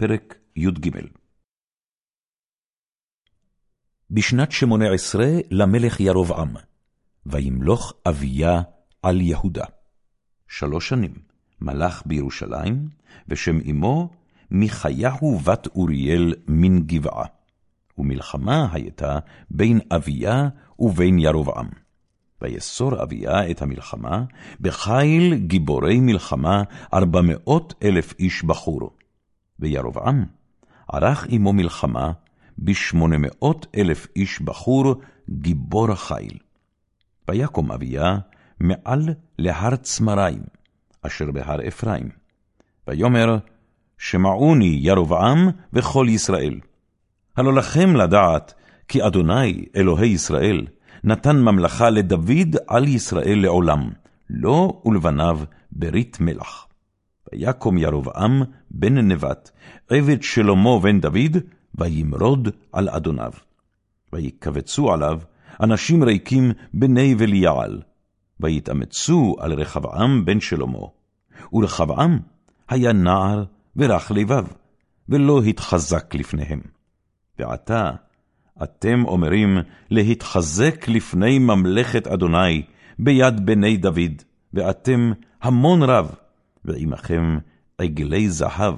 פרק י"ג בשנת שמונה עשרה למלך ירבעם, וימלוך אביה על יהודה. שלוש שנים מלך בירושלים, ושם אמו מיכיהו בת אוריאל מן גבעה. ומלחמה הייתה בין אביה ובין ירבעם. ויסור אביה את המלחמה, בחיל גיבורי מלחמה ארבע מאות אלף איש בחור. וירבעם ערך עמו מלחמה בשמונה מאות אלף איש בחור, גיבור חיל. ויקום אביה מעל להר צמריים, אשר בהר אפרים. ויאמר, שמעוני ירבעם וכל ישראל. הלא לכם לדעת, כי אדוני אלוהי ישראל, נתן ממלכה לדוד על ישראל לעולם, לו ולבניו ברית מלח. ויקום ירבעם בן נבט, עבד שלמה בן דוד, וימרוד על אדוניו. ויקבצו עליו אנשים ריקים בני וליעל, ויתאמצו על רחבעם בן שלמה. ורחבעם היה נער ורך לבב, ולא התחזק לפניהם. ועתה אתם אומרים להתחזק לפני ממלכת אדוני ביד בני דוד, ואתם המון רב, ועמכם עגלי זהב,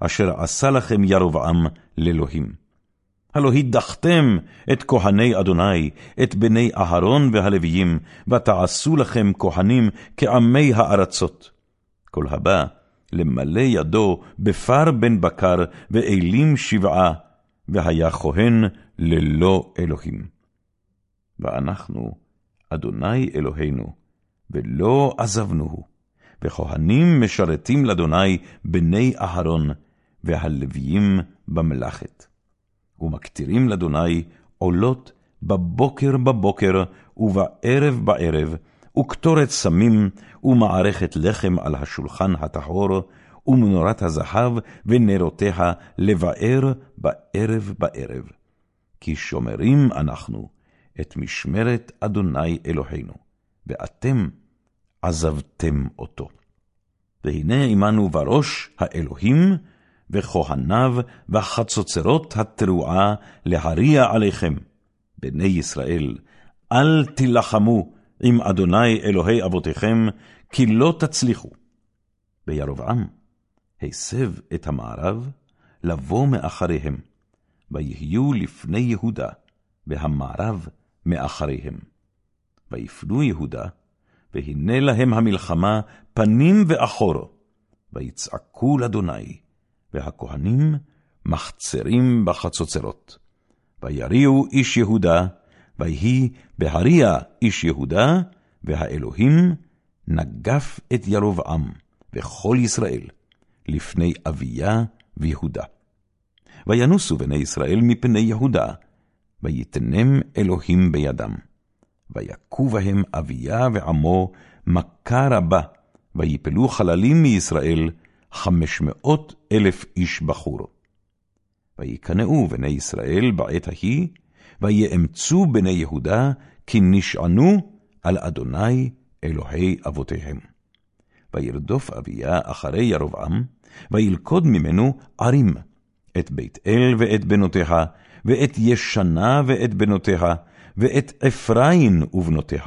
אשר עשה לכם ירבעם לאלוהים. הלא הדחתם את כהני אדוני, את בני אהרון והלוויים, ותעשו לכם כהנים כעמי הארצות. כל הבא למלא ידו בפר בן בקר ואלים שבעה, והיה כהן ללא אלוהים. ואנחנו, אדוני אלוהינו, ולא עזבנוהו, וכהנים משרתים לאדוני בני אהרון, והלוויים במלאכת. ומקטירים לאדוני עולות בבוקר בבוקר, ובערב בערב, וקטורת סמים, ומערכת לחם על השולחן הטהור, ומנורת הזהב ונרותיה לבאר בערב בערב. כי שומרים אנחנו את משמרת אדוני אלוהינו, ואתם עזבתם אותו. והנה עמנו בראש האלוהים, וכהניו, וחצוצרות התרועה להריע עליכם. בני ישראל, אל תילחמו עם אדוני אלוהי אבותיכם, כי לא תצליחו. וירבעם הסב את המערב לבוא מאחריהם, ויהיו לפני יהודה, והמערב מאחריהם. ויפנו יהודה, והנה להם המלחמה פנים ואחור, ויצעקו לאדוני, והכהנים מחצרים בחצוצרות. ויריעו איש יהודה, ויהי בהריע איש יהודה, והאלוהים נגף את ירבעם וכל ישראל לפני אביה ויהודה. וינוסו בני ישראל מפני יהודה, ויתנם אלוהים בידם. ויכו בהם אביה ועמו מכה רבה, ויפלו חללים מישראל חמש מאות אלף איש בחור. ויקנאו בני ישראל בעת ההיא, ויאמצו בני יהודה, כי נשענו על אדוני אלוהי אבותיהם. וירדוף אביה אחרי ירבעם, וילכוד ממנו ערים, את בית אל ואת בנותיה, ואת ישנה ואת בנותיה, ואת אפרים ובנותיה.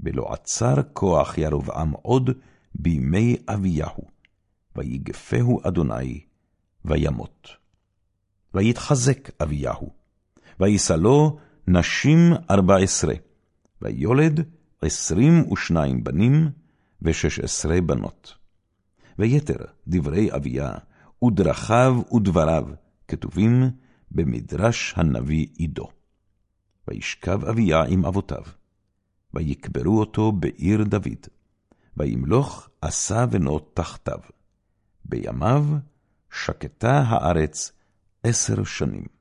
ולא עצר כוח ירבעם עוד בימי אביהו. ויגפהו אדוני, וימות. ויתחזק אביהו, ויסלו נשים ארבע עשרה, ויולד עשרים ושניים בנים, ושש עשרה בנות. ויתר דברי אביה, ודרכיו ודבריו, כתובים במדרש הנביא עידו. וישכב אביה עם אבותיו, ויקברו אותו בעיר דוד, וימלוך עשה בנות תחתיו. בימיו שקטה הארץ עשר שנים.